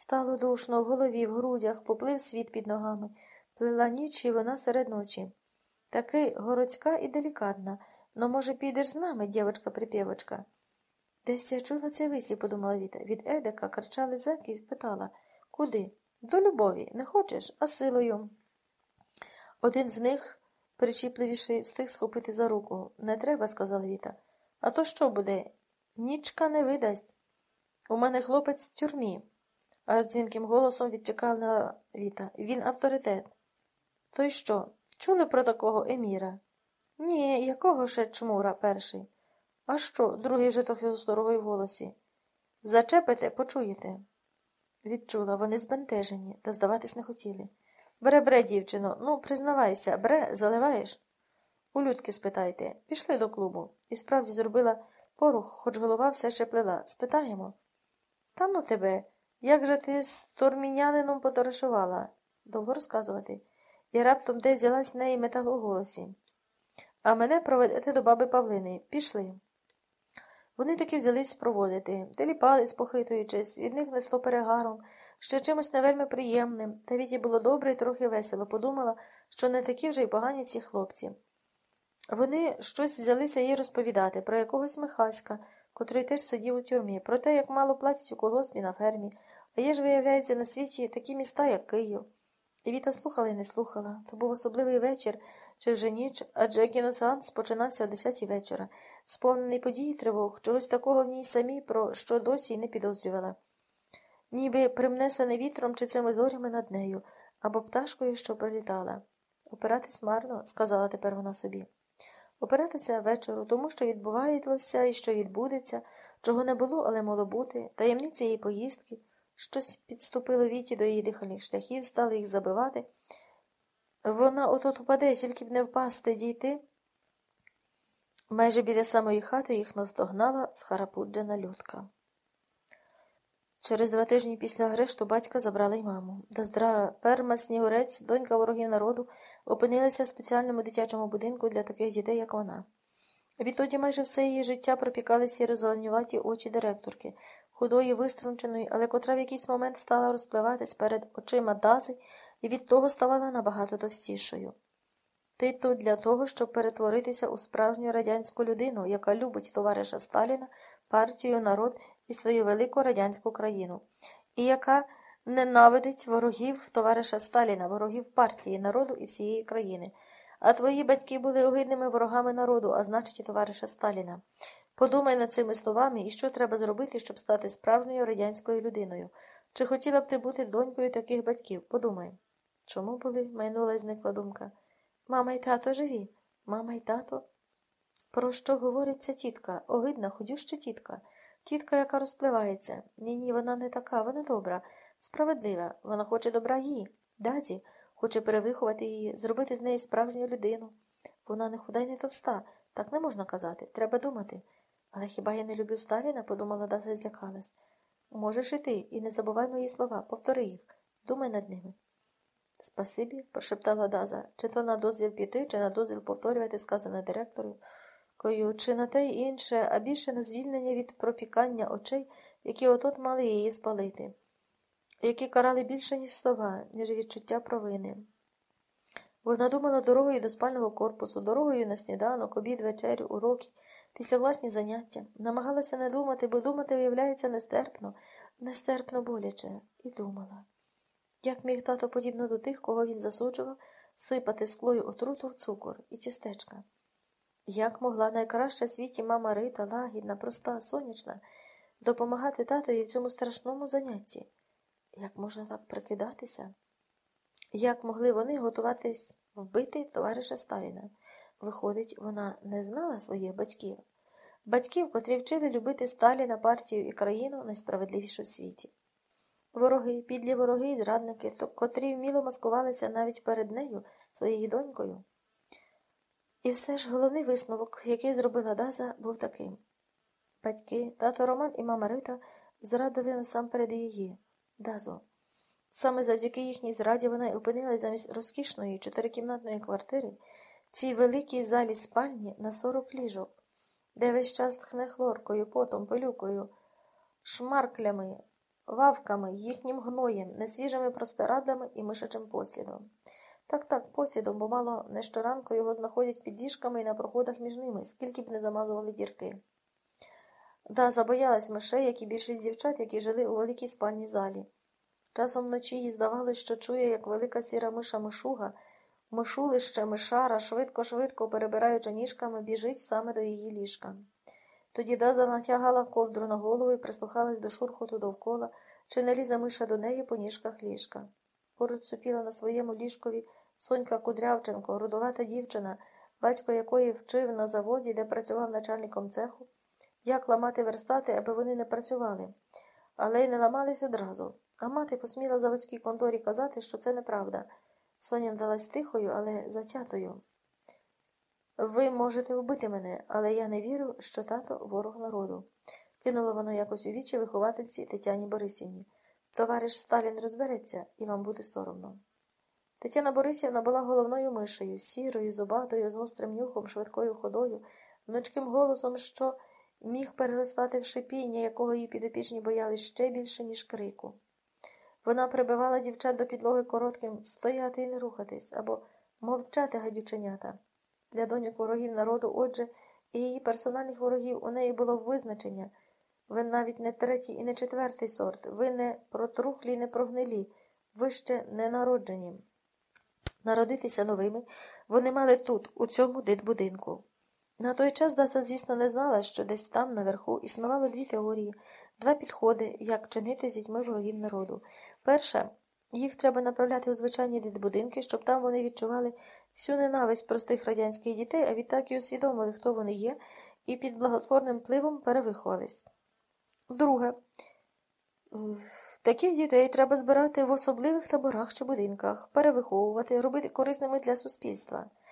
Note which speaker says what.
Speaker 1: Стало душно в голові, в грудях, поплив світ під ногами. Плила ніч і вона серед ночі. Таки городська і делікатна. Но, може, підеш з нами, дівочка-припєвочка? Десь я чула це висі, подумала Віта. Від Едика кричали зеки і спитала Куди? До любові. Не хочеш, а силою. Один з них, причіпливіший, встиг схопити за руку. Не треба, сказала Віта. А то що буде? Нічка не видасть. У мене хлопець в тюрмі. Аж дзвінким голосом відчекала Віта. Він авторитет. То й що? Чули про такого Еміра? Ні, якого ще чмура перший? А що? другий вже трохи осторогою в голосі. Зачепите, почуєте. Відчула, вони збентежені, та здаватись не хотіли. Бре, бре, дівчино, ну, признавайся, бре, заливаєш? У людки спитайте. Пішли до клубу. І справді зробила порух, хоч голова все ще плела. Спитаємо. Та ну тебе, як же ти з турмінянином потарашувала? Довго розказувати. І раптом десь взялась в неї метал у голосі. А мене проведете до баби Павлини. Пішли. Вони таки взялись проводити, теліпались, похитуючись, від них несло перегаром, ще чимось не вельми приємним, та Віті було добре і трохи весело. Подумала, що не такі вже й погані ці хлопці. Вони щось взялися їй розповідати про якогось Михаська, котрий теж сидів у тюрмі, про те, як мало платять у колгоспі на фермі, а є ж, виявляється, на світі такі міста, як Київ. І Віта слухала і не слухала. То був особливий вечір чи вже ніч, адже кіносеанс починався о десятій вечора, сповнений подій тривог, чогось такого в ній самій, про що досі й не підозрювала. Ніби примнесене вітром чи цими зорями над нею, або пташкою, що пролітала. Опиратись марно, сказала тепер вона собі. Опиратися вечору, тому що відбувається і що відбудеться, чого не було, але могло бути, таємниці її поїздки. Щось підступило віті до її дихальних шляхів, стали їх забивати. Вона отот упаде, тільки б не впасти, дійти. Майже біля самої хати їх наздогнала схарапуджена людка. Через два тижні після арешту батька забрали й маму. Доздра перма снігурець, донька ворогів народу, опинилася в спеціальному дитячому будинку для таких дітей, як вона. Відтоді майже все її життя пропікали сіро зеленюваті очі директорки, худої, виструнченої, але котра в якийсь момент стала розпливатись перед очима Дази і від того ставала набагато товстішою. Ти тут для того, щоб перетворитися у справжню радянську людину, яка любить товариша Сталіна, партію, народ і свою велику радянську країну, і яка ненавидить ворогів товариша Сталіна, ворогів партії, народу і всієї країни. А твої батьки були огидними ворогами народу, а значить, і товариша Сталіна. Подумай над цими словами і що треба зробити, щоб стати справжньою радянською людиною. Чи хотіла б ти бути донькою таких батьків? Подумай. Чому були? майнула і зникла думка. Мама й тато живі. Мама й тато. Про що говорить ця тітка? Огидна, ходюща тітка. Тітка, яка розпливається. Ні, ні, вона не така, вона добра, справедлива. Вона хоче добра їй, даді, хоче перевиховати її, зробити з неї справжню людину. Вона не худа й не товста. Так не можна казати. Треба думати. Але хіба я не люблю Сталіна? подумала Даса і злякалась. Можеш і ти, і не забувай мої слова, повтори їх, думай над ними. Спасибі, прошептала Даза, чи то на дозвіл піти, чи на дозвіл повторювати сказане директору, кою, чи на те й інше, а більше на звільнення від пропікання очей, які отот мали її спалити, які карали більше, ніж слова, ніж відчуття провини. Вона думала дорогою до спального корпусу, дорогою на сніданок, обід, вечерю, уроки, після власні заняття, намагалася не думати, бо думати, виявляється, нестерпно, нестерпно боляче, і думала. Як міг тато, подібно до тих, кого він засуджував, сипати склою отруту в цукор і чистечка? Як могла найкраща в світі мама Рита, лагідна, проста, сонячна, допомагати татові в цьому страшному занятті? Як можна так прикидатися? Як могли вони готуватись вбити товариша Сталіна? Виходить, вона не знала своїх батьків, батьків, котрі вчили любити Сталіна, партію і країну найсправедливішу в світі. Вороги, підлі вороги і зрадники, котрі вміло маскувалися навіть перед нею, своєю донькою. І все ж головний висновок, який зробила Даза, був таким батьки, тато Роман і мама Рита зрадили насамперед її, Дазу. Саме завдяки їхній зраді вона й опинилась замість розкішної чотирикімнатної квартири в цій великій залі спальні на сорок ліжок, де весь час тхне хлоркою, потом, пилюкою, шмарклями вавками, їхнім гноєм, несвіжими простирадлами і мишачим послідом. Так, так, послідом, бо мало не щоранку його знаходять під діжками і на проходах між ними, скільки б не замазували дірки. Да, забоялась мишей, як і більшість дівчат, які жили у великій спальній залі. Часом вночі їй здавалось, що чує, як велика сіра миша мишуга, мишулище, мишара, швидко-швидко перебираючи ніжками, біжить саме до її ліжка. Тоді Даза натягала ковдру на голову і прислухалась до шурхоту довкола, чи не лізе миша до неї по ніжках ліжка. Поруч супіла на своєму ліжкові Сонька Кудрявченко, рудувата дівчина, батько якої вчив на заводі, де працював начальником цеху, як ламати верстати, аби вони не працювали, але й не ламались одразу. А мати посміла заводській конторі казати, що це неправда. Соня вдалась тихою, але затятою. Ви можете вбити мене, але я не вірю, що тато ворог народу. Кинуло воно якось у вічі виховательці Тетяні Борисівні. Товариш Сталін розбереться, і вам буде соромно. Тетяна Борисівна була головною мишею, сірою, зубатою, з гострим нюхом, швидкою ходою, гнучким голосом, що міг переростати в шипіння, якого її підопічні боялись ще більше, ніж крику. Вона прибивала дівчат до підлоги коротким стояти і не рухатись або мовчати гадюченята. Для доньок ворогів народу, отже, і її персональних ворогів у неї було визначення. Ви навіть не третій і не четвертий сорт, ви не протрухлі, не прогнилі, ви ще не народжені. Народитися новими вони мали тут, у цьому дитбудинку. На той час Даса, звісно, не знала, що десь там, наверху, існувало дві теорії, два підходи, як чинити з дітьми ворогів народу. Перша їх треба направляти у звичайні дитбудинки, щоб там вони відчували всю ненависть простих радянських дітей, а відтак і усвідомили, хто вони є, і під благотворним пливом перевиховались. Друге, таких дітей треба збирати в особливих таборах чи будинках, перевиховувати, робити корисними для суспільства.